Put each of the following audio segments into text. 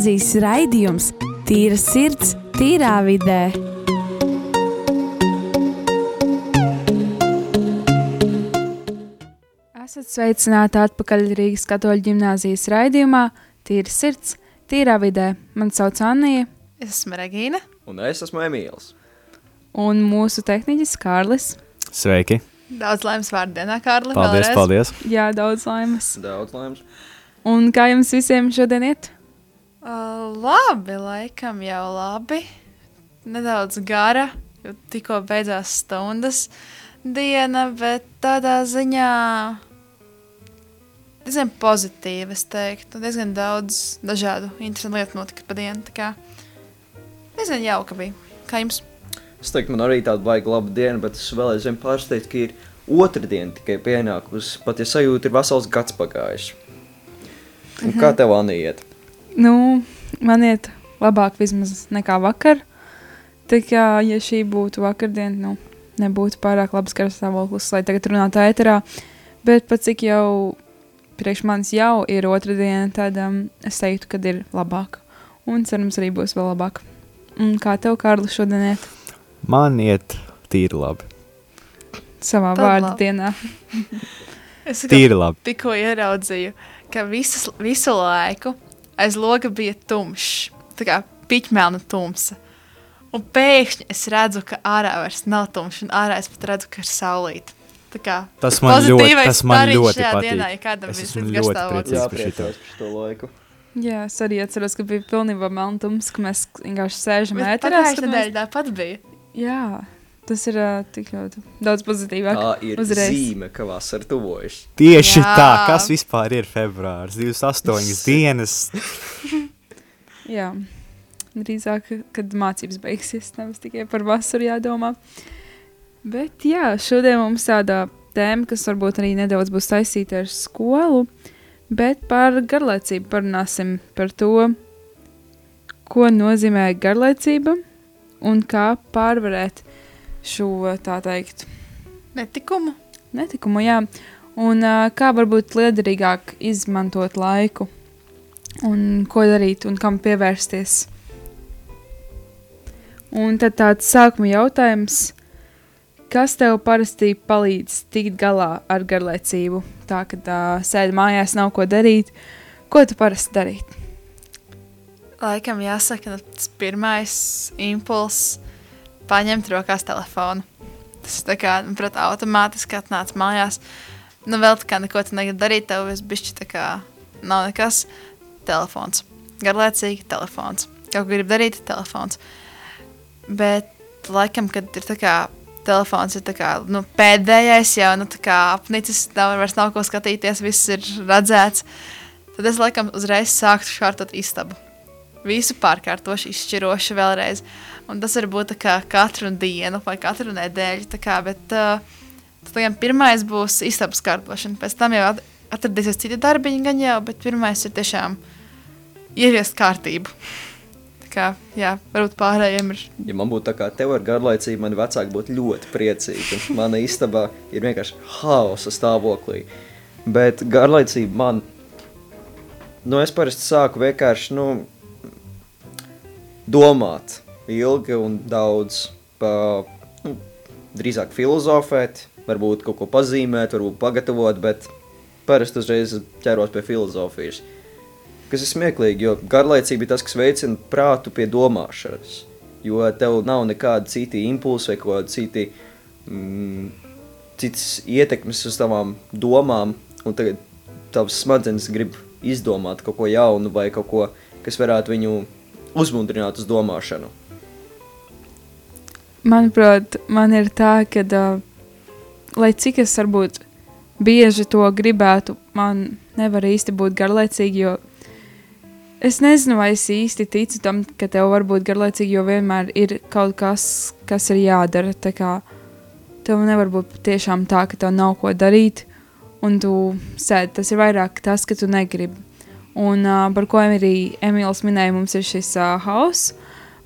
gimnāzijas raidījums Tīra sirds, tīrā vidē. Esat sveicināti atpakaļ Rīgas katoļu ģimnāzijas raidījumā Tīra sirds, tīrā vidē. Mani sauc Annija. Es esmu Regīna. Un es esmu Emīls. Un mūsu tehniķis Kārlis. Sveiki! Daudz laimes vārdu dienā, Kārli. Paldies, vēlreiz. paldies! Jā, daudz laimes. Daudz laimes. Un kā jums visiem šodien iet? Uh, labi, laikam jau labi. Nedaudz gara, jo tikko beidzās stundas diena, bet tādā ziņā diezgan pozitīva, es teiktu. Diezgan daudz dažādu interesantu lietu notika pa dienu. tā kā Diezgan jauka bija. Kā jums? Es teiktu, man arī tāda baigta laba diena, bet es vēl aizvien pārsteigts, ka ir otra diena tikai pienākusi. Pat ja sajūta ir vesels gads pagājis. Un kā tev, Anī, iet? Nu, man iet labāk vismaz nekā vakar. Tā kā, ja šī būtu vakardiena, nu, nebūtu pārāk labs garstāvoklis, lai tagad runātu ēterā. Bet pat cik jau priekš manis jau ir otra diena, tad um, es teiktu, ka ir labāk. Un cerams, arī būs vēl labāk. Un kā tev, Kārli, šodien iet Man iet tīri labi. savā Tad vārdu labi. dienā? Es tikai tikko ieraudzīju, ka visas, visu laiku aiz loga bija tumšs, tā kā piķmelna tumsa. Un pēkšņi es redzu, ka ārā vairs nav tumšs, un ārā es pat redzu, ka ir saulīte. Tā kā Tas man ļoti, tas man ļoti patīk. dienā, ja Es esmu ļoti priecīgs. Par šito. priecājos par šo laiku. Jā, es arī atceros, ka bija pilnībā melntums, ka mēs vienkārši sēžam ēterā. Pagājušajā skatāmies- nedēļā tāpat bija. Jā, tas ir uh, tik ļoti daudz pozitīvāk. Tā ir uzreiz. zīme, ka vasara tuvojas. Tieši Jā. tā, kas vispār ir februāris? 28 dienas. Jā, drīzāk, kad mācības beigsies, nevis tikai par vasaru jādomā. Bet jā, šodien mums tāda tēma, kas varbūt arī nedaudz būs saistīta ar skolu, bet par garlaicību parunāsim par to, ko nozīmē garlaicība un kā pārvarēt šo tā teikt Netikumu. netikumu, jā, un uh, kā varbūt liederīgāk izmantot laiku, un ko darīt, un kam pievērsties. Un tad tāds sākuma jautājums, kas tev parasti palīdz tikt galā ar garlaicību? Tā, kad uh, sēdi mājās, nav ko darīt, ko tu parasti darīt? Laikam jāsaka, nu, tas pirmais impulss - paņemt rokās telefonu. Tas tā kā, manuprāt, automātiski atnāca mājās. Nu, vēl tā kā neko tu negribi darīt, tev viss bišķi tā kā nav nekas. Telefons. Garlaicīgi telefons. Kaut ko gribi darīt, telefons. Bet, laikam, kad ir tā kā telefons ir kā, nu, pēdējais jau nu, apnicis, nav vairs nav ko skatīties, viss ir redzēts. Tad es laikam uzreiz sāktu šķārtot istabu visu pārkārtošu, izšķirošu vēlreiz. Un tas var būt kā katru dienu vai katru nedēļu. Kā, bet uh, tad, pirmais būs istabas kārtošana. Pēc tam jau at- atradīsies citi darbiņi, gan jau, bet pirmais ir tiešām ieviest kārtību. Kā, jā, varbūt pārējiem ir. Ja man būtu tā kā tev ar garlaicību, mani vecāki būtu ļoti priecīgi. Mana istabā ir vienkārši haosa stāvoklī. Bet garlaicība man, nu es parasti sāku vienkārši, nu, domāt ilgi un daudz, pa, nu, drīzāk filozofēt, varbūt kaut ko pazīmēt, varbūt pagatavot, bet parasti uzreiz ķeros pie filozofijas. Kas ir smieklīgi, jo garlaicība ir tas, kas veicina prātu pie domāšanas. Jo tev nav nekāda cita impulsa vai kaut kāda citi, mm, citas ietekmes uz tavām domām, un tagad tavs smadzenes grib izdomāt kaut ko jaunu vai kaut ko, kas varētu viņu uzmundrināt uz domāšanu. Manuprāt, man ir tā, ka, uh, lai cik es varbūt bieži to gribētu, man nevar īsti būt garlaicīgi, jo es nezinu, vai es īsti ticu tam, ka tev var būt garlaicīgi, jo vienmēr ir kaut kas, kas ir jādara. Tā kā tev nevar būt tiešām tā, ka tev nav ko darīt, un tu sēdi. Tas ir vairāk tas, ka tu negribi. Un uh, par ko arī Emīls minēja, mums ir šis uh, hauss.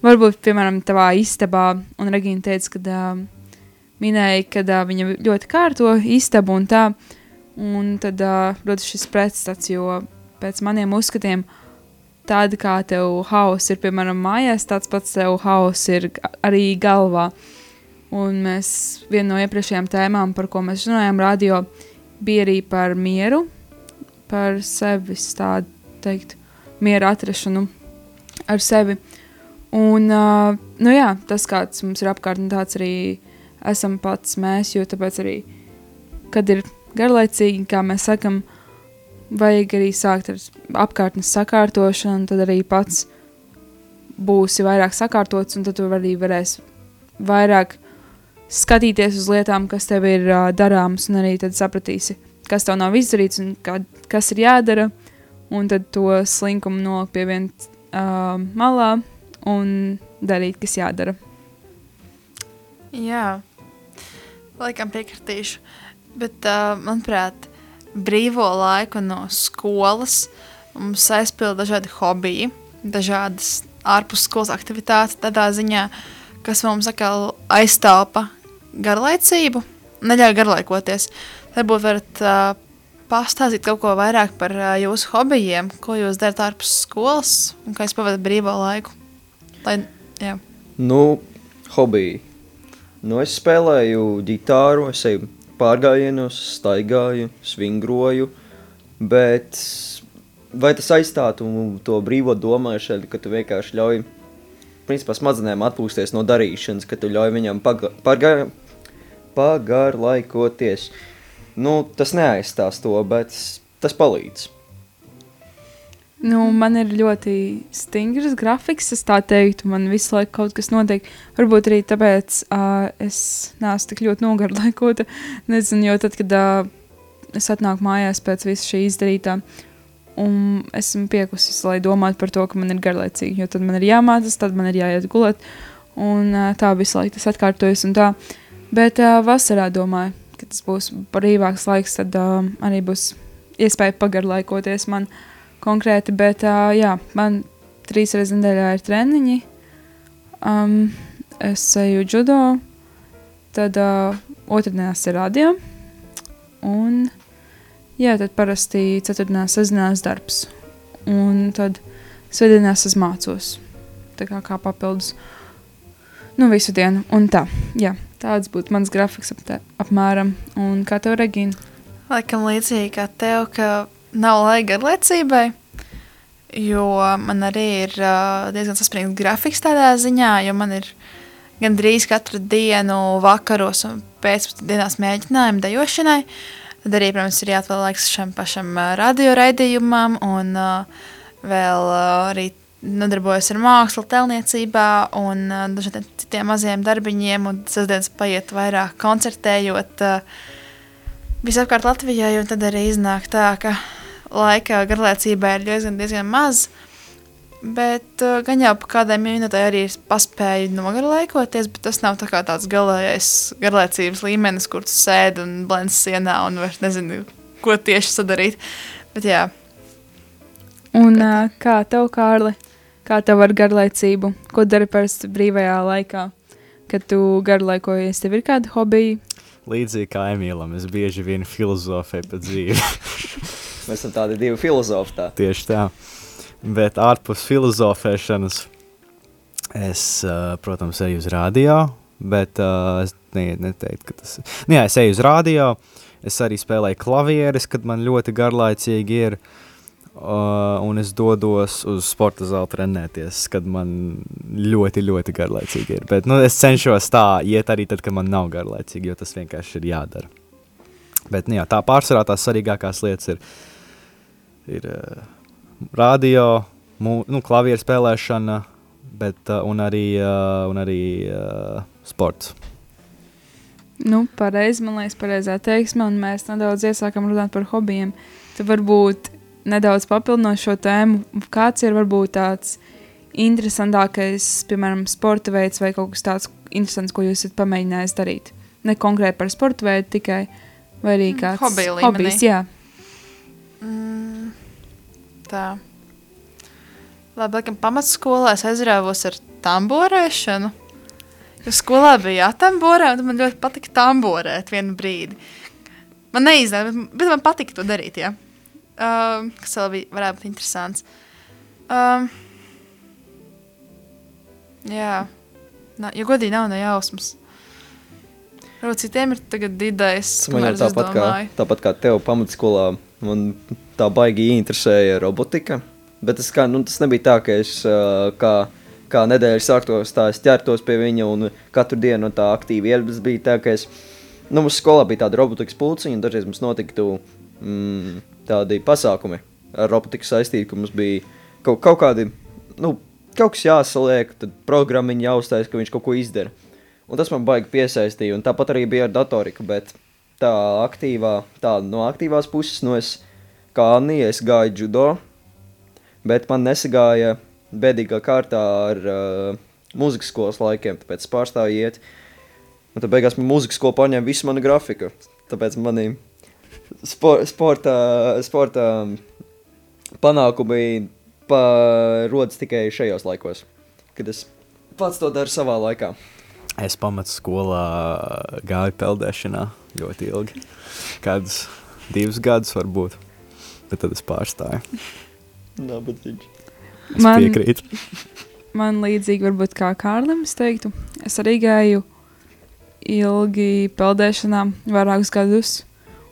Varbūt, piemēram, tavā istabā, un Regīna teica, ka uh, minēja, ka uh, viņa ļoti kārto istabu un tā. Un tad uh, rodas šis pretstats, jo pēc maniem uzskatiem tāda kā tev hauss ir, piemēram, mājās, tāds pats tev hauss ir arī galvā. Un mēs viena no iepriekšējām tēmām, par ko mēs runājām, radio, bija arī par mieru, par sevis tādu teikt, mieru atrašanu ar sevi. Un, uh, nu jā, tas, kāds mums ir apkārt, un tāds arī esam pats mēs, jo tāpēc arī, kad ir garlaicīgi, kā mēs sakam, vajag arī sākt ar apkārtnes sakārtošanu, tad arī pats būsi vairāk sakārtots, un tad tu arī varēsi vairāk skatīties uz lietām, kas tev ir uh, darāmas, un arī tad sapratīsi, kas tev nav izdarīts un kā, kas ir jādara, un tad to slinkumu nolikt pie viena uh, malā un darīt, kas jādara. Jā, laikam piekritīšu. Bet, uh, manuprāt, brīvo laiku no skolas mums aizpilda dažādi hobiji, dažādas ārpus skolas aktivitātes, tādā ziņā, kas mums atkal aizstāpa garlaicību, neļauj garlaikoties. Varbūt varat uh, pastāstīt kaut ko vairāk par uh, jūsu hobijiem, ko jūs darat ārpus skolas un kā jūs pavadat brīvo laiku. Lai, jā. Nu, hobiji. Nu, es spēlēju ģitāru, es eju pārgājienos, staigāju, svingroju, bet vai tas aizstātu to brīvo domāšanu, ka tu vienkārši ļauj principā, smadzenēm atpūsties no darīšanas, ka tu ļauj viņam paga paga pagarlaikoties. Nu, tas neaizstās to, bet tas palīdz. Nu, man ir ļoti stingrs grafiks, es tā teiktu. Man visu laiku kaut kas notiek. Varbūt arī tāpēc uh, es neesmu tik ļoti nogarlaikota. Nezinu, jo tad, kad uh, es atnāku mājās pēc visa šī izdarītā, un esmu piekusis, lai domātu par to, ka man ir garlaicīgi. Jo tad man ir jāmācās, tad man ir jāiet gulēt. Un uh, tā visu laiku tas atkārtojas. Bet uh, vasarā domāju, ka tas būs brīvāks laiks, tad uh, arī būs iespēja pagarlaikoties man konkrēti. Bet uh, jā, man trīs reizes nedēļā ir treniņi. Um, es eju judo, tad uh, otrdienās ir radio. Un jā, tad parasti ceturtdienās sazinās darbs. Un tad svētdienās es mācos. Tā kā, kā papildus. Nu, visu dienu. Un tā, jā, tāds būtu mans grafiks ap te, apmēram. Un kā tev, Regīna? Laikam līdzīgi kā tev, ka nav laika garlaicībai, jo man arī ir uh, diezgan saspringts grafiks tādā ziņā, jo man ir gandrīz katru dienu vakaros un pēcpusdienās mēģinājumi dejošanai. Tad arī, protams, ir jāatvēl laiks šam pašam uh, radioraidījumam un uh, vēl uh, arī nodarbojos ar mākslu, telniecībā un dažādiem citiem maziem darbiņiem un sestdienas paiet vairāk koncertējot visapkārt Latvijai, un tad arī iznāk tā, ka laika garlaicībai ir diezgan, diezgan maz, bet gan jau pa kādai minūtei arī paspēju nogarlaikoties, bet tas nav tā kā tāds galējais garlaicības līmenis, kur tu sēdi un blends sienā un vairs nezinu, ko tieši sadarīt. Bet jā, Un kā tev, Kārli? Kā tev ar garlaicību? Ko dari parasti brīvajā laikā, kad tu garlaikojies? Tev ir kādi hobiji? Līdzīgi kā Emīlam, es bieži vien filozofēju pa dzīvi. Mēs esam tādi divi filozofi. Tā. Tieši tā. Bet ārpus filozofēšanas es, uh, protams, eju uz radio, bet uh, es ne, neteiktu, ka tas ir. Nu, jā, es eju uz radio, es arī spēlēju klavieres, kad man ļoti garlaicīgi ir. Uh, un es dodos uz sporta zāli trenēties, kad man ļoti, ļoti garlaicīgi ir. Bet nu, es cenšos tā iet arī tad, kad man nav garlaicīgi, jo tas vienkārši ir jādara. Bet nu, jā, tā pārsvarā tās svarīgākās lietas ir, ir uh, radio, mu, nu, klavieru spēlēšana, bet, uh, un arī, uh, un arī uh, sports. Nu, pareizi, man liekas, pareizā teiksme, un mēs nedaudz iesākam runāt par hobijiem. Tad varbūt nedaudz papildinot šo tēmu, kāds ir varbūt tāds interesantākais, piemēram, sporta veids vai kaut kas tāds interesants, ko jūs esat pamēģinājis darīt. Ne konkrēti par sporta veidu tikai, vai arī Mm, kāds hobija hobijs, jā. Mm, tā. Labi, laikam pamatskolā es aizrāvos ar tamborēšanu. Jo skolā bija jātamborē, un man ļoti patika tamborēt vienu brīdi. Man neizdevās, bet, bet man patika to darīt, jā. Uh, kas vēl bija, varētu būt interesants. Um, jā, Nā, ja godīgi nav ne jausmas. Varbūt citiem ir tagad idejas, Man es tāpat kā, tāpat kā tev pamatskolā, man tā baigi interesēja robotika. Bet tas, kā, nu, tas nebija tā, ka es ā, kā, kā nedēļas sāktos, tā es ķertos pie viņa un katru dienu no tā aktīvi ierbis. bija tā, ka es, nu, mums skolā bija tāda robotikas pulciņa, un dažreiz mums notiktu mm, tādi pasākumi ar robotiku saistīti, ka mums bija kaut, kaut kādi, nu, kaut kas jāsaliek, tad programmiņa jāuztais, ka viņš kaut ko izdara. Un tas man baigi piesaistīja, un tāpat arī bija ar datoriku, bet tā aktīvā, tā no aktīvās puses, no es kā Anija, es gāju judo, bet man nesagāja bēdīgā kārtā ar uh, mūzikas skolas laikiem, tāpēc pārstāju iet. Un tad beigās man mūzikas skola paņēma visu manu grafiku, tāpēc mani spor, sporta, sporta panākumi pa, rodas tikai šajos laikos, kad es pats to daru savā laikā. Es pamatu skolā gāju peldēšanā ļoti ilgi. Kādus divus gadus varbūt. Bet tad es pārstāju. Nabadzīgs. Es Man- piekrītu. Man līdzīgi varbūt kā Kārlim, es teiktu, es arī gāju ilgi peldēšanā, vairākus gadus.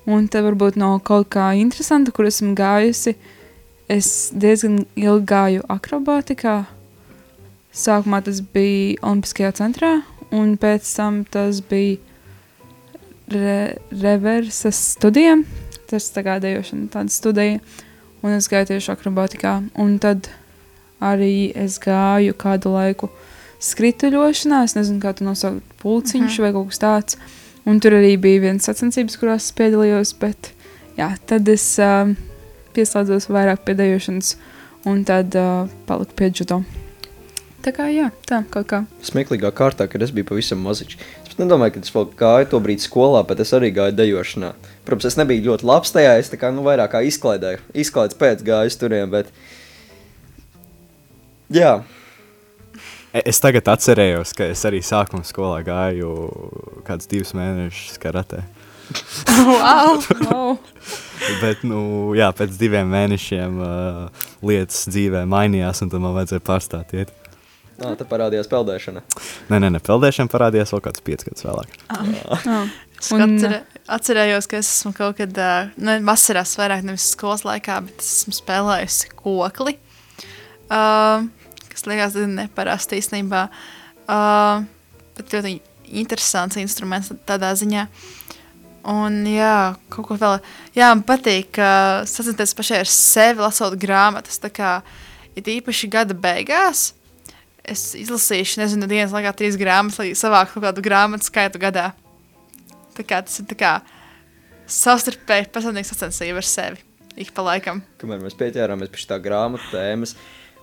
Un te varbūt no kaut kā interesanta, kur esmu gājusi, es diezgan ilgi gāju akrobātikā. Sākumā tas bija Olimpiskajā centrā, un pēc tam tas bija re reversas studijām. Tas tā kā dejošana, tāda studija, un es gāju tieši akrobātikā. Un tad arī es gāju kādu laiku skrituļošanā. Es nezinu, kā tu nosauc pulciņš Mhm. uh -huh. vai kaut kas tāds. Un tur arī bija viens sacensības, kurās es piedalījos. Bet jā, tad es uh, pieslēdzos vairāk pie dejošanas, un tad uh, paliku pie judo. Tā kā jā, tā kaut kā. Smieklīgā kārtā, kad es biju pavisam maziņš. Es pat nedomāju, ka es vēl gāju to brīdi skolā, bet es arī gāju dejošanā. Protams, es nebiju ļoti labs tajā, es tā kā nu, vairāk kā izklaidēju. Izklaides pēc gāju turiem, bet. Jā, E- Es tagad atcerējos, ka es arī sākuma skolā gāju kādus divus mēnešus karatē. wow! Wow. Bet, nu, jā, pēc diviem mēnešiem uh, lietas dzīvē mainījās, un tad man vajadzēja pārstāt iet. Nā, tad parādījās peldēšana. Nē, nē, nē peldēšana parādījās vēl kāds piecus gadus vēlāk. Oh. Es Un- atcerē, atcerējos, ka es esmu kaut kad, nu, vasarās vairāk nevis skolas laikā, bet es esmu spēlējusi kokli. Uh, kas liekas diezgan neparasti īstenībā. Uh, bet ļoti interesants instruments tādā ziņā. Un, jā, kaut ko vēl. Jā, man patīk, ka sacensties pašai ar sevi, lasot grāmatas. Tā kā ir īpaši gada beigās. Es izlasīšu, nezinu, dienas laikā trīs grāmatas, lai savāktu kaut kādu grāmatu skaitu gadā. Tā kā tas ir tā kā savstarpēji personīga sacensība ar sevi. Ik pa laikam. Kamēr mēs pieķērāmies pie šī grāmatu tēmas,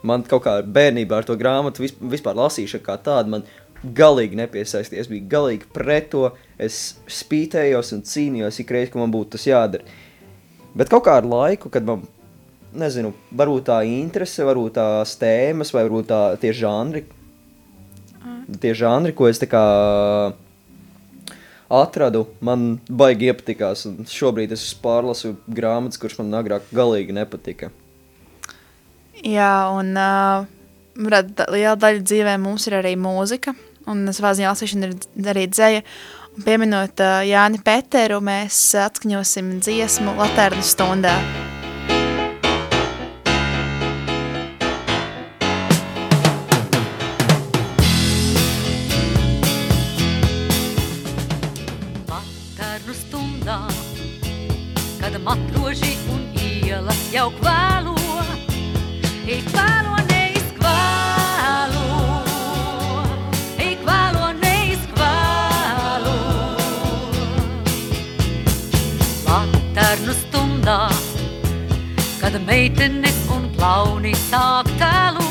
man kaut kā bērnībā ar to grāmatu vis- vispār lasīšana kā tāda man galīgi nepiesaistīja. Es biju galīgi pret to. Es spītējos un cīnījos ik reizi, kad man būtu tas jādara. Bet kaut kā ar laiku, kad man, nezinu, varbūt tā interese, varbūt tās tēmas, vai varbūt tā tie žanri, tie žanri, ko es tā kā atradu, man baigi iepatikās. Un šobrīd es pārlasu grāmatas, kuras man agrāk galīgi nepatika. Jā, un uh, liela daļa dzīvē mums ir arī mūzika. Un savā ziņā lasīšana ir arī dzēja. Un pieminot uh, Jāni Peteru, mēs atskaņosim dziesmu Latvijas stundā. Laternu stundā, kad matroži un ielas jau kvēlo, kad meitenes un klauni sāk tēlot,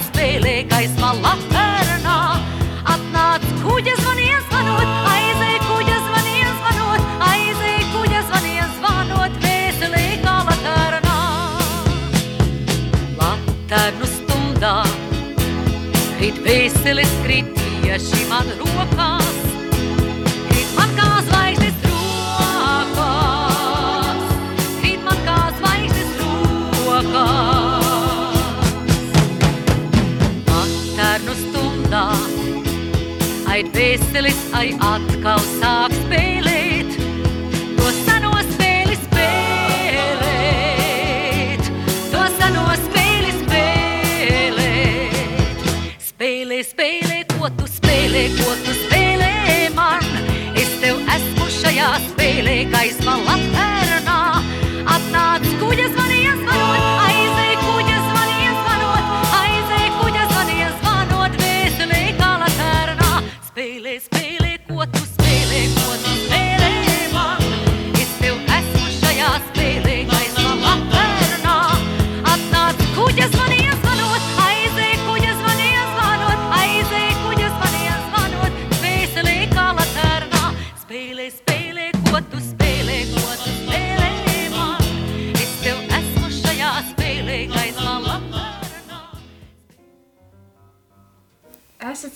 spēlē gaismā laternā. Atnāc kuģa zvanies zvanot, aizēj kuģa zvanies zvanot, aizēj kuģa zvanies zvanot, vēselē kā laternā. Laternu stundā, rīt vēseles krīt tieši man rokās, aid veselis, aid atkal sāks pēc.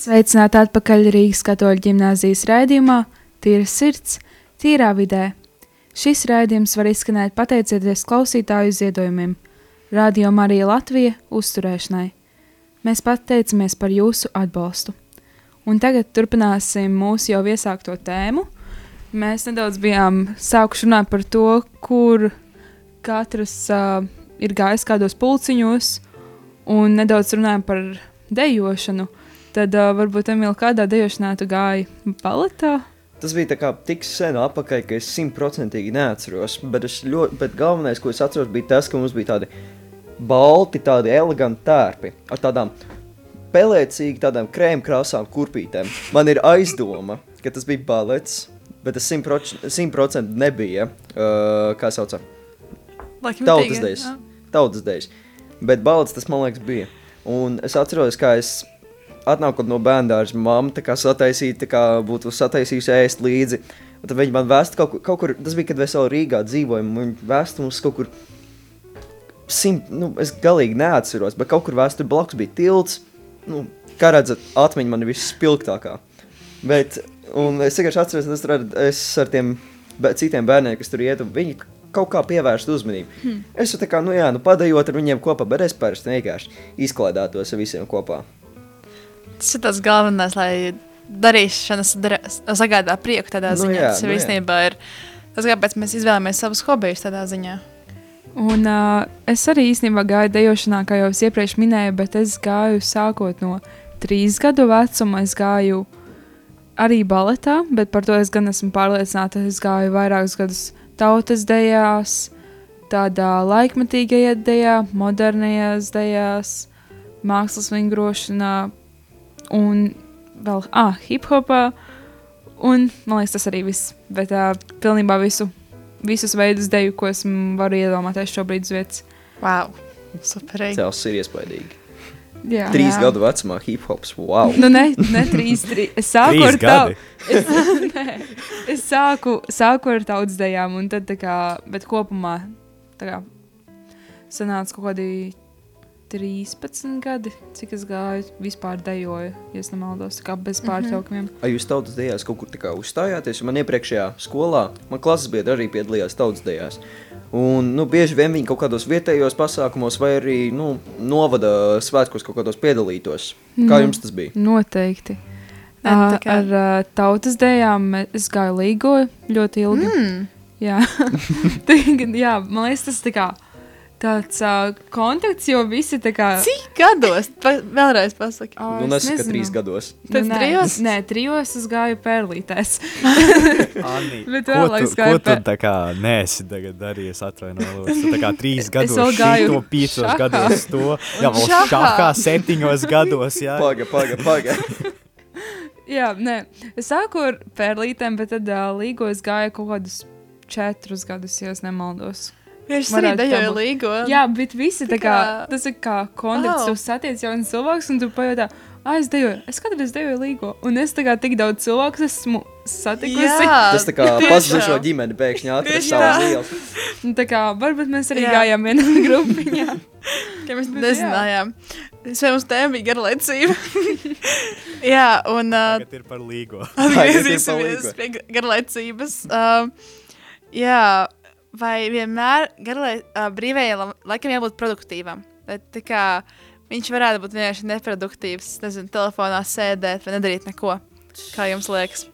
Sveicināti atpakaļ Rīgas katoļu ģimnāzijas raidījumā Tīra sirds, tīrā vidē. Šis raidījums var izskanēt pateicoties klausītāju ziedojumiem, Radio Marija Latvija uzturēšanai. Mēs pateicamies par jūsu atbalstu. Un tagad turpināsim mūsu jau iesākto tēmu. Mēs nedaudz bijām sākuši runāt par to, kur katrs uh, ir gājis kādos pulciņos, un nedaudz runājam par dejošanu. Tad uh, varbūt Emīlija, kādā dejošanā tu gāji baletā? Tas bija kā tik sen atpakaļ, ka es simtprocentīgi neatceros. Bet, es ļoti, bet galvenais, ko es atceros, bija tas, ka mums bija tādi balti, tādi eleganti tērpi ar tādām pelēcīgi, tādām krēma krāsām, kurpītēm. Man ir aizdoma, ka tas bija balets, bet tas simtprocentīgi nebija. Uh, kā sauc? Laikam Tautas dēļ. Tautas dēļ. Bet balets tas man liekas bija. Un es atceros, kā es atnākot no bērngārdas, mamma tā kā sataisīja, tā kā būtu sataisījusi ēst līdzi. Un tad viņi man vēsta kaut, kur- kaut kur, tas bija, kad mēs vēl Rīgā dzīvojam, un viņi vēsta mums kaut kur simt, nu, es galīgi neatceros, bet kaut kur vēstur blakus bija tilts, nu, kā redzat, atmiņa man ir visspilgtākā. Bet, un es vienkārši atceros, es, ar, es ar tiem citiem bērniem, kas tur iet, un viņi kaut kā pievērst uzmanību. Hmm. Es tā kā, nu jā, nu padējot ar viņiem kopā, bet es parasti vienkārši izklaidētos ar visiem kopā. Tas ir tas galvenais, lai darīšanas dara- sagādā prieku tādā Nu ziņā. jā, Tas nu īstenībā ir tas, kāpēc mēs izvēlamies savus hobijus tādā ziņā. Un uh, es arī īstenībā gāju dejošanā, kā jau es iepriekš minēju, bet es gāju sākot no trīs gadu vecuma. Es gāju arī baletā, bet par to es gan esmu pārliecināta. Es gāju vairākus gadus tautas dejās, tādā laikmetīgajā dejā, modernajās dejās, mākslas vingrošanā un vēl ah, hip hopā. Un man liekas, tas arī viss. Bet uh, pilnībā visu, visus veidus deju, ko es varu iedomāties šobrīd uz vietas. Wow! Superīgi! Cels ir iespaidīgi. Jā, Trīs jā. gadu vecumā hip hops, wow! Nu, ne, ne trīs, trīs. Es sāku Trīs ar tādu. Es, nē, es sāku, sāku ar tautas dejām, un tad tā kā, bet kopumā tā kā sanāca kaut kādi 13 gadi, cik es gāju, vispār dejoju, ja es nemaldos, kā bez pārtraukumiem. Vai jūs tautas dejās kaut kur tā kā uzstājāties? Man iepriekšējā skolā, man klases biedri arī piedalījās tautas dejās. Un, nu, bieži vien viņi kaut kādos vietējos pasākumos vai arī nu, novada svētkos kaut kādos piedalītos. Kā Nu. jums tas bija? Noteikti. Nē, kā- Ar uh, tautas dejām es gāju līgoju ļoti ilgi. Mm. Jā. Jā, man liekas, tas tā kā tāds uh, kontakts, jo visi tā kā. Cik gados? Pa, vēlreiz pasaki. Ā, Nu, es nesaka, ka nezinu. trīs gados. Tad nē, trijos? Nē, trijos es gāju pērlītēs. Anni, Bet ko vēlāk ko gāju tu pē- tā kā nēsi tagad darījies atvainojos? Tā kā trīs gados vēl gāju šito, piecos šahā. gados to, jā, vēl šahā. šahā septiņos gados, jā. Paga, paga, paga. Jā, nē, es sāku ar pērlītēm, bet tad uh, līgos gāju kaut kādus četrus gadus, ja es nemaldos. Viņš arī būt. līgo. Jā, bet visi tā kā, kā- tas ir kā kontakts, Oh. tu satiec jaunas cilvēks, un tu pajautā, ah, es dejoju, es kādreiz dejoju līgo, un es tā kā tik daudz cilvēku esmu satikusi. Jā, Tas tā kā pazudušo ģimeni pēkšņi atrast savu. Un tā kā, varbūt mēs arī Jā. gājām vienā grupiņā. ka mēs nezinājām. Es jau mums tēma bija garlaicība. jā, un uh, Tagad ir par līgo. atgriezīsimies pie ga- garlaicības. Uh, jā, vai vienmēr garlai, uh, brīvajam la- laikam jābūt produktīvam? Tā kā viņš varētu būt vienkārši neproduktīvs, nezinu, telefonā sēdēt vai nedarīt neko. Kā jums liekas?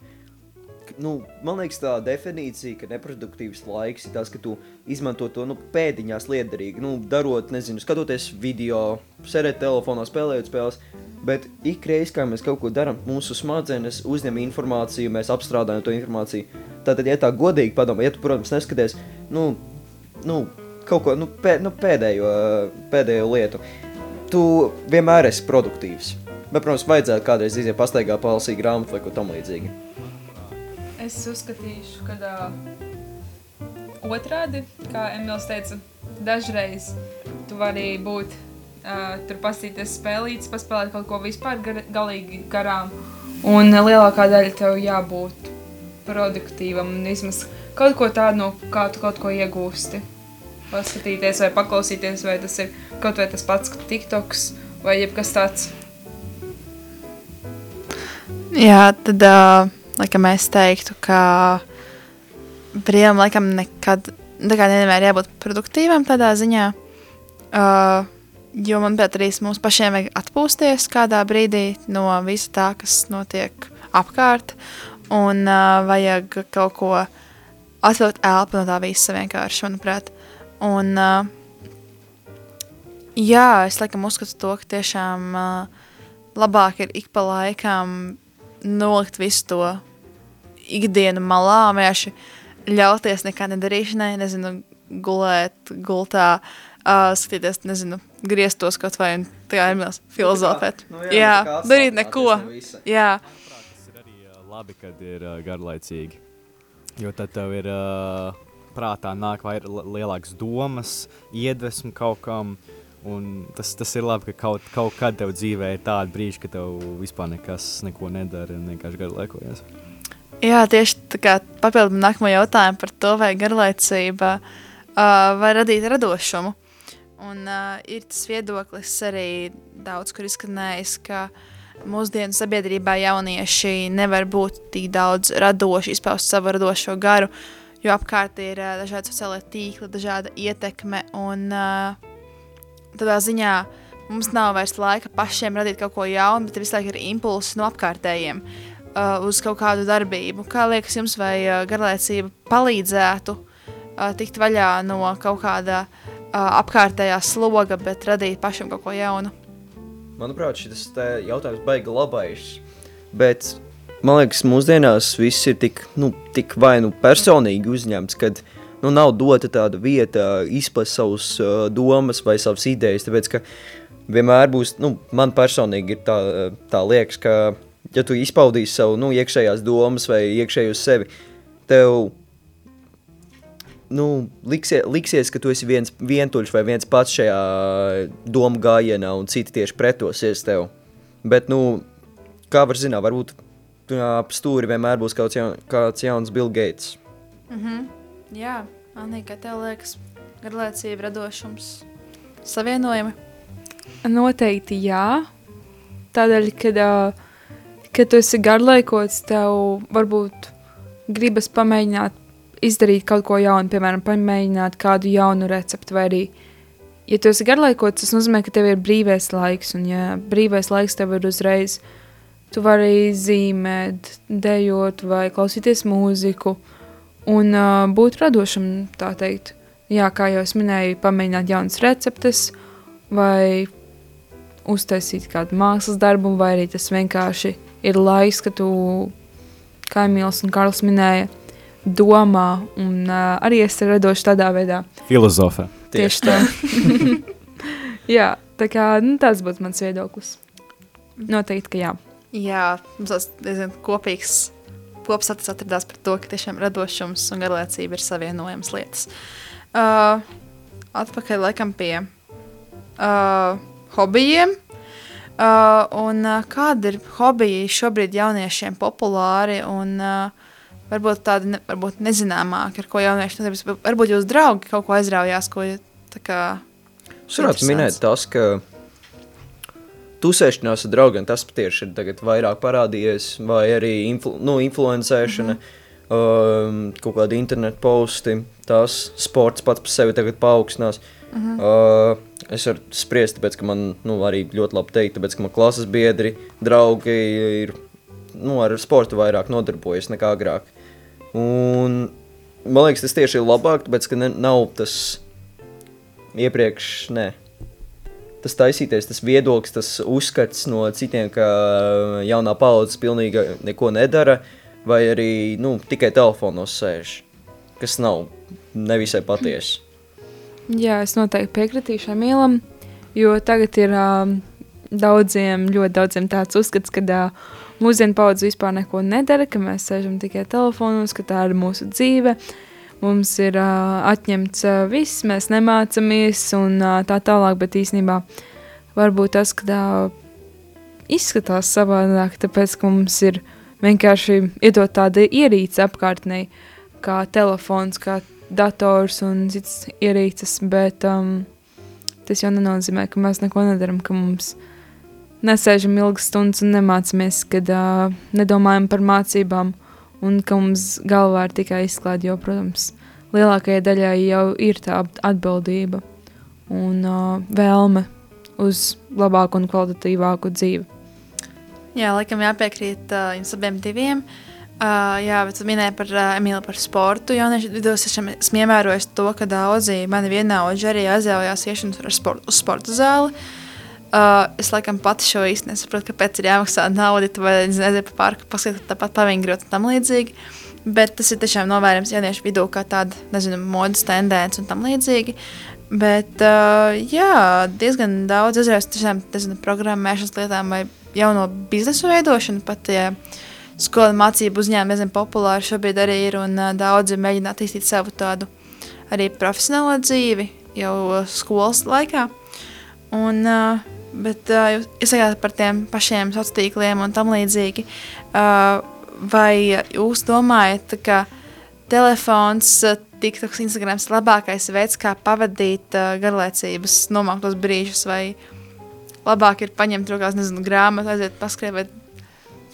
Nu, man liekas, tā definīcija, ka neproduktīvs laiks ir tas, ka tu izmanto to nu, pēdiņās liederīgi. Nu, darot, nezinu, skatoties video, sēdēt telefonā, spēlējot spēles. Bet ik reiz, kad mēs kaut ko darām, mūsu smadzenes uzņem informāciju, mēs apstrādājam to informāciju. Tātad, ja tā godīgi padomā, ja tu, protams, neskaties, nu, nu kaut ko nu, pē, nu, pēdējo, pēdējo lietu, tu vienmēr esi produktīvs. Bet, protams, vajadzētu kādreiz iziet pastaigā, palasīt grāmatu vai ko tam līdzīgu. Es uzskatīšu, ka uh, otrādi, kā Emīls teica, dažreiz tu vari būt uh, tur pasīties spēlītas, paspēlēt kaut ko vispār gar, galīgi garām. Un lielākā daļa tev jābūt produktīvam un vismaz kaut ko tādu, no kā tu kaut ko iegūsti. Paskatīties vai paklausīties, vai tas ir kaut vai tas pats TikToks vai jebkas tāds. Jā, tad uh, laikam es teiktu, ka brīvam laikam nekad, kā nevienmēr jābūt produktīvam tādā ziņā, uh, jo man pēc arī mums pašiem vajag atpūsties kādā brīdī no visa tā, kas notiek apkārt, un uh, vajag kaut ko atvilkt elpu no tā visa vienkārši, manuprāt. Un, uh, jā, es laikam uzskatu to, ka tiešām uh, labāk ir ik pa laikam nolikt visu to ikdienu malā, vienkārši ļauties nekā nedarīšanai, nezinu, gulēt gultā, uh, skatīties, nezinu, grieztos kaut vai un tā kā Emīls filozofēt. Nu, jā, kā darīt neko. Jā, Tas ir arī labi, kad ir uh, garlaicīgi. Jo tad tev ir uh, prātā nāk vairāk lielākas domas, iedvesmu kaut kam. Un tas, tas ir labi, ka kaut, kaut kad tev dzīvē ir tāda brīža, ka tev vispār nekas neko nedara un vienkārši garlaikojas. jā tieši tā kā papildināt nākamo jautājumu par to, vai garlaicība uh, var radīt radošumu. Un uh, ir tas viedoklis arī daudz, kur izskanējis, ka mūsdienu sabiedrībā jaunieši nevar būt tik daudz radoši, izpaust savu radošo garu, jo apkārt ir uh, dažādi sociālie tīkli, dažāda ietekme. Un, uh, tādā ziņā mums nav vairs laika pašiem radīt kaut ko jaunu, bet visu laiku ir impulsi no apkārtējiem uh, uz kaut kādu darbību. Kā liekas jums, vai uh, garlaicība palīdzētu uh, tikt vaļā no kaut kāda uh, apkārtējā sloga, bet radīt pašam kaut ko jaunu? Manuprāt, šis jautājums baigi labais. Bet man liekas, mūsdienās viss ir tik, nu, tik vai nu personīgi uzņemts, kad nu, nav dota tāda vieta izprast savus uh, domas vai savas idejas. Tāpēc, ka vienmēr būs, nu, man personīgi ir tā, tā liekas, ka, ja tu izpaudīsi savu nu, iekšējās domas vai iekšēju uz sevi, tev nu, liksie, liksies, ka tu esi viens vientuļš vai viens pats šajā domu gājienā, un citi tieši pretosies tev. Bet, nu, kā var zināt, varbūt ap stūri vienmēr būs kaut jaun, kāds jauns Bill Gates. Jā, Anī, kā tev liekas, garlaicība, radošums, savienojumi? Noteikti jā. Tādēļ, kad, uh, kad tu esi garlaikots, tev varbūt gribas pamēģināt izdarīt kaut ko jaunu, piemēram, pamēģināt kādu jaunu recepti. Vai arī, ja tu esi garlaikots, tas nozīmē, ka tev ir brīvais laiks. Un, ja brīvais laiks tev ir uzreiz, tu vari zīmēt, dejot vai klausīties mūziku un uh, būt radošam, tā teikt. Jā, kā jau es minēju, pamēģināt jaunas receptes vai uztaisīt kādu mākslas darbu, vai arī tas vienkārši ir laiks, kad tu, kā Emīls un Karls minēja, domā, un uh, arī es radošu tādā veidā. Filozofē. Tieši tā. jā, tā kā nu, tas būtu mans viedoklis. Noteikti, ka jā. Jā, mums tas diezgan kopīgs kopsats atradās par to, ka tiešām radošums un garlaicība ir savienojams lietas. Uh, atpakaļ laikam pie uh, hobijiem. Uh, un uh, kāda ir hobija šobrīd jauniešiem populāri un uh, varbūt tādi ne, varbūt nezināmāki, ar ko jaunieši nodarbojas? Varbūt jūs draugi kaut ko aizraujās, ko tā kā Es varētu minēt tas, ka tusēšanās ar draugiem tas tieši ir tagad vairāk parādījies, vai arī influ, nu, influencēšana, mm -hmm. um, kaut kādi internetu posti, tas sports pats par sevi tagad paaugstinās. Mm -hmm. uh, es varu spriest, tāpēc, ka man nu, arī ļoti labi teikt, tāpēc, ka man klases biedri, draugi ir nu, ar sportu vairāk nodarbojas nekā agrāk. Un, man liekas, tas tieši ir labāk, tāpēc, ka ne, nav tas iepriekš, nē, tas taisīties, tas viedoklis, tas uzskats no citiem, ka jaunā paudze pilnīgi neko nedara, vai arī nu, tikai telefonos sēž, kas nav nevisai patiesi. Jā, es noteikti piekritīšu Emīlam, jo tagad ir um, daudziem, ļoti daudziem tāds uzskats, ka uh, mūsdienu paudze vispār neko nedara, ka mēs sēžam tikai telefonos, ka tā ir mūsu dzīve. Mums ir uh, atņemts uh, viss, mēs nemācāmies un uh, tā tālāk, bet īstenībā varbūt tas, ka tā izskatās savādāk, tāpēc, ka mums ir vienkārši iedot tāda ierīce apkārtnei, kā telefons, kā dators un cits ierīces, bet um, tas jau nenozīmē, ka mēs neko nedaram, ka mums nesēžam ilgas stundas un nemācamies, kad uh, nedomājam par mācībām un ka mums galvā ir tikai izklāde, jo, protams, lielākajai daļai jau ir tā atbildība un uh, vēlme uz labāku un kvalitatīvāku dzīvi. Jā, laikam jāpiekrīt uh, jums abiem diviem. Uh, jā, bet tu minēji par uh, Emīlu par sportu. Jauniešu vidū es esmu ievērojis to, ka daudzi mani vienaudži arī aizraujās iešanu sport, uz sporta zāli. Uh, es laikam pati šo īsti nesaprotu, kāpēc ir jāmaksā nauda, vai nezinu, pa parku paskatīt, tāpat pavingrot un tam līdzīgi. Bet tas ir tiešām novērojams jauniešu vidū kā tāda, nezinu, modes tendence un tam līdzīgi. Bet, uh, jā, diezgan daudz izraisa tiešām, nezinu, programmēšanas lietām vai jauno biznesu veidošanu. Pat ja skolu mācību uzņēmumi diezgan populāri šobrīd arī ir un uh, daudzi mēģina attīstīt savu tādu arī profesionālo dzīvi jau skolas laikā. Un, uh, bet uh, jūs, sakāt par tiem pašiem sociāliem tīkliem un tam līdzīgi. Uh, vai jūs domājat, ka telefons, TikToks, Instagrams ir labākais veids, kā pavadīt uh, garlaicības nomāktos brīžus, vai labāk ir paņemt rokās, nezinu, grāmatu, aiziet paskrēt vai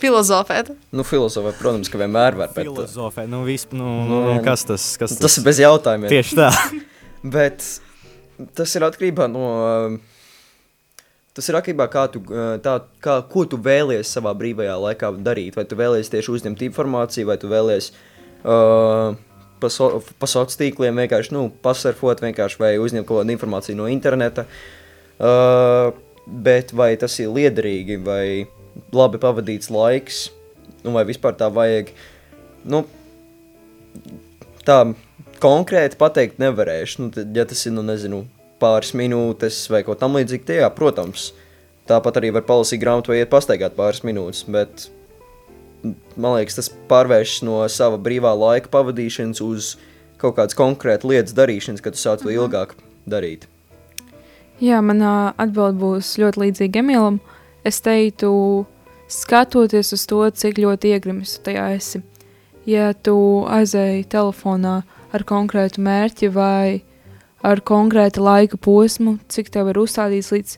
filozofēt? Nu, filozofēt, protams, ka vienmēr var, bet... Filozofēt, nu, visp, nu, nu, nu, kas tas, kas tas? Tas ir bez jautājumiem. Tieši tā. bet tas ir atkarībā no... Tas ir atkarībā no tā, kā, ko tu vēlies savā brīvajā laikā darīt. Vai tu vēlies tieši uzņemt informāciju, vai tu vēlies uh, pa, so, pa sociāliem tīkliem vienkārši nu, pasurfot, vienkārši vai uzņemt kaut kādu informāciju no interneta. Uh, bet vai tas ir liederīgi, vai labi pavadīts laiks, nu, vai vispār tā vajag. Nu, tā konkrēti pateikt nevarēšu. Nu, tad, ja tas ir, nu, nezinu, pāris minūtes vai kaut tam līdzīgi, tad, jā, protams, tāpat arī var palasīt grāmatu vai iet pastaigāt pāris minūtes, bet man liekas, tas pārvēršas no sava brīvā laika pavadīšanas uz kaut kādas konkrētas lietas darīšanas, kad tu sāc to ilgāk darīt. Jā, manā atbild būs ļoti līdzīga Emīlam. Es teiktu, skatoties uz to, cik ļoti iegrimis tu tajā esi. Ja tu aizēji telefonā ar konkrētu mērķi vai ar konkrētu laika posmu, cik tev ir uzstādīts līdz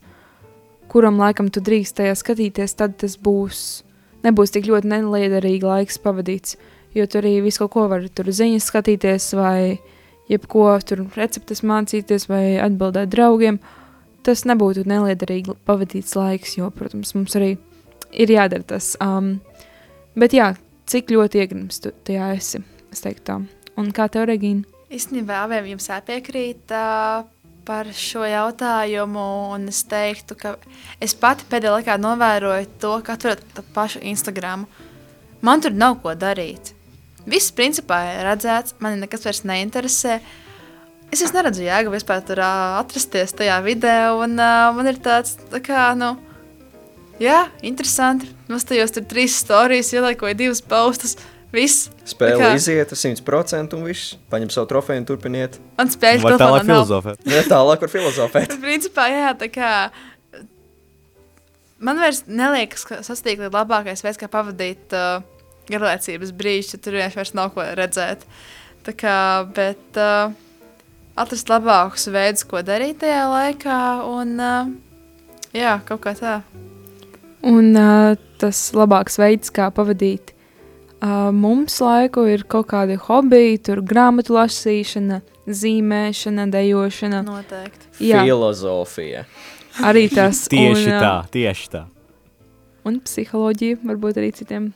kuram laikam tu drīkst tajā skatīties, tad tas būs, nebūs tik ļoti neliederīgi laiks pavadīts, jo tu arī visu kaut ko vari tur ziņas skatīties vai jebko tur receptes mācīties vai atbildēt draugiem, tas nebūtu neliederīgi pavadīts laiks, jo, protams, mums arī ir jādara tas. Um, bet jā, cik ļoti iegrims tu tajā esi, es teiktu tā. Un kā tev, Regīna? Īstenībā abiem jums jāpiekrīt uh, par šo jautājumu, es teiktu, ka es pati pēdējā laikā novēroju to, ka atverat pašu Instagramu. Man tur nav ko darīt. Viss principā ir redzēts, mani nekas vairs neinteresē. Es vairs neredzu jēgu vispār tur uh, atrasties tajā vidē, un uh, man ir tāds, tā kā, nu, jā, interesanti. Mums tajos tur trīs stāstījus, ieliekoju divas paustas, Viss. Spēle kā- iziet, 100% un viss. Paņem savu trofeju un turpiniet. Un spēļu Vai telefonā tālāk filozofēt? Ja tālāk var filozofēt. Bet, principā, jā, tā kā. Man vairs neliekas, ka sastāvdaļa ir labākais veids, kā pavadīt uh, garlaicības brīžus, ja tur vienkārši vairs nav ko redzēt. Tā kā, bet uh, atrast labākus veidus, ko darīt tajā laikā, un uh, jā, kaut kā tā. Un uh, tas labāks veids, kā pavadīt mums laiku, ir kaut kādi hobiji, tur grāmatu lasīšana, zīmēšana, dejošana. Noteikti. Jā, Filozofija. arī tas. Tieši un, uh, tā, tieši tā. Un psiholoģija, varbūt arī citiem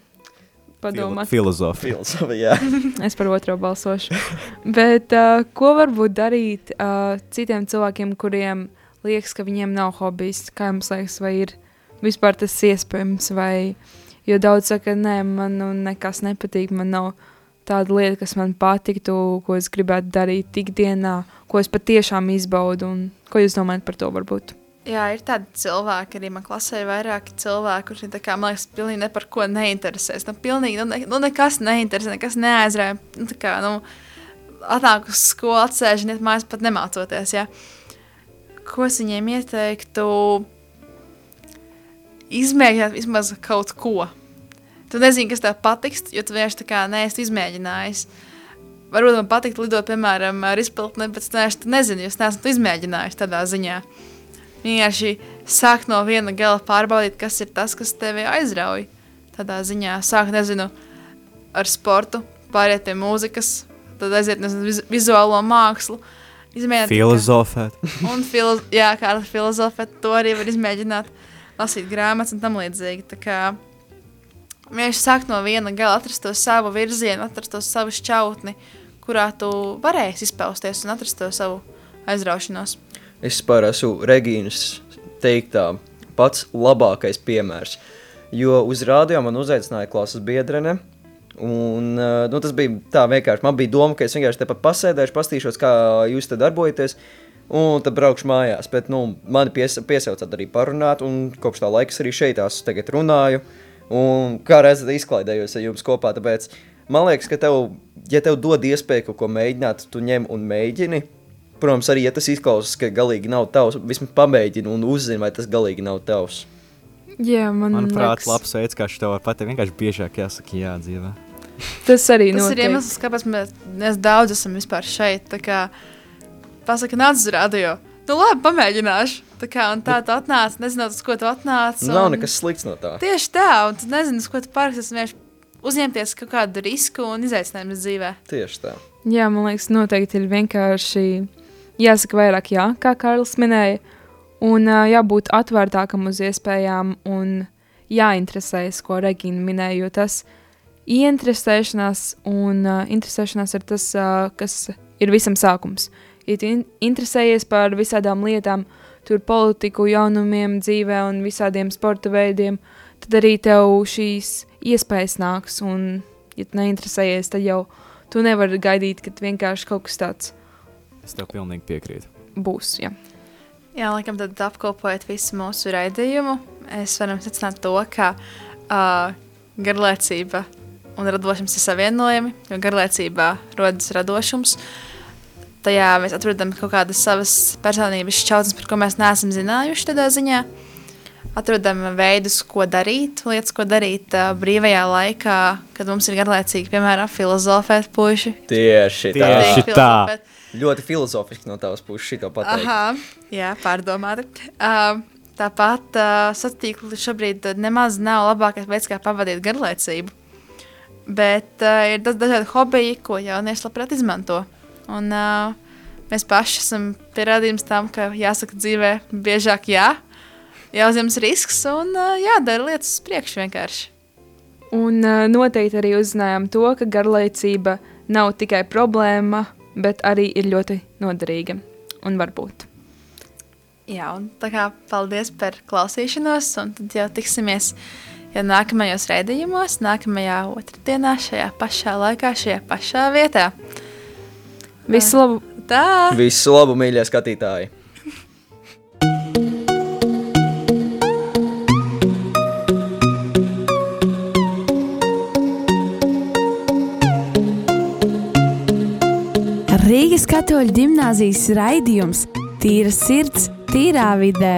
padomāt. Filozofija. Filozofija. Es par otro balsošu. Bet uh, ko varbūt darīt uh, citiem cilvēkiem, kuriem liekas, ka viņiem nav hobijs? Kā jums liekas, vai ir vispār tas iespējams? Vai, jo daudz saka, nē, man nu, nekas nepatīk, man nav tāda lieta, kas man patiktu, ko es gribētu darīt ikdienā, ko es patiešām izbaudu. Un, ko jūs domājat par to varbūt? Jā, ir tādi cilvēki, arī man klasē ir vairāki cilvēki, kuriem, tā kā, man liekas, pilnīgi ne par ko neinteresēs. Nu, pilnīgi, nu, ne, nu nekas neinteresē, nekas neaizrāja. Nu, tā kā, nu, atnāk uz skolu, atsēž un iet mājās pat nemācoties, jā. Ko es viņiem ieteiktu? Izmēģināt vismaz kaut ko. Tu nezini, kas tev patiks, jo tu vienkārši tā kā neesi izmēģinājis. Varbūt man patīk lidot, piemēram, ar izpildni, bet es vienkārši nezinu, jo es neesmu izmēģinājis tādā ziņā vienkārši sākt no viena gala pārbaudīt, kas ir tas, kas tevi aizrauj. Tādā ziņā sākt, nezinu, ar sportu, pāriet pie mūzikas, tad aiziet viz vizuālo mākslu. Izmēģināt, Filozofēt. Un filo jā, kā filozofēt, to arī var izmēģināt, lasīt grāmatas un tam līdzīgi. Tā kā vienkārši sākt no viena gala, atrast to savu virzienu, atrast to savu šķautni, kurā tu varēsi izpausties un atrast to savu aizraušanos. Es par esmu Regīnas teiktā pats labākais piemērs. Jo uz rādio man uzaicināja klases biedrene. Un, uh, nu, tas bija tā vienkārši. Man bija doma, ka es vienkārši tepat pasēdēšu, pastīšos, kā jūs te darbojaties. Un tad braukšu mājās. Bet nu, mani pies, piesaucāt arī parunāt. Un kopš tā laika es arī šeit esmu tagad runāju. Un kā redzat, izklaidējos ar jums kopā. Tāpēc man liekas, ka tev, ja tev dod iespēju kaut ko mēģināt, tu ņem un mēģini. Protams, arī ja tas izklausās, ka galīgi nav tavs, vismaz pamēģini un uzzini, vai tas galīgi nav tavs. Jā, man Manuprāt, liekas, labs veids, kā šo var pateikt. Vienkārši biežāk jāsaka jā dzīvē. Tas arī Tas notiek. ir iemesls, kāpēc mēs, mēs daudz esam vispār šeit. Tā kā pasaka, nāc uz radio. Nu, labi, pamēģināšu. Tā kā un tā tu atnāc, nezinot, uz ko tu atnāc. Nav un- nekas slikts no tā. Tieši tā, un tu nezini, uz ko tu. Vienkārši uzņemties kaut kādu risku un izaicinājumu dzīvē. Tieši tā. Jā, man liekas, noteikti ir vienkārši jāsaka vairāk, jā, kā Kārlis minēja, un uh, jābūt atvērtākam uz iespējām un jāinteresējas, ko Regina minēja, jo tas ieinteresēšanās un uh, interesēšanās ir tas, uh, kas ir visam sākums. Ja tu in interesējies par visādām lietām, tur politiku, jaunumiem, dzīvē un visādiem sporta veidiem, tad arī tev šīs iespējas nāks, un, ja tu neinteresējies, tad jau tu nevari gaidīt, ka vienkārši kaut kas tāds Es tev pilnīgi piekrītu. būs. Jā. Jā, laikam tad apkopojot visu mūsu raidījumu, es varam secināt to, ka uh, garlaicība un radošums ir savienojami, jo garlaicībā rodas radošums. Tajā mēs atrodam kaut kādas savas personības šķautnes, par ko mēs neesam zinājuši tādā ziņā. Atrodam veidus, ko darīt, lietas, ko darīt uh, brīvajā laikā, kad mums ir garlaicīgi, piemēram, filozofēt puiši. Tieši tā. Tieši tā. Ļoti filozofiski no tavas puses šito pateikt. Aha, jā, pārdomāti. Uh, tāpat uh, satīkli šobrīd nemaz nav labākais veids, kā pavadīt garlaicību. Bet uh, ir da dažādi hobiji, ko jaunieši labprāt izmanto. Un, uh, mēs paši esam pierādījums tam, ka jāsaka dzīvē biežāk jā, jāuzņemas risks un uh, jādara lietas uz priekšu vienkārši. Un uh, noteikti arī uzzinājām to, ka garlaicība nav tikai problēma, bet arī ir ļoti noderīga un varbūt. Jā, un tā kā paldies par klausīšanos, un tad jau tiksimies jau nākamajos raidījumos, nākamajā otrdienā, šajā pašā laikā, šajā pašā vietā. Visu labu! Tā! Visu labu, mīļie skatītāji! Rīgas katoļu gimnāzijas raidījums Tīra sirds, tīrā vidē.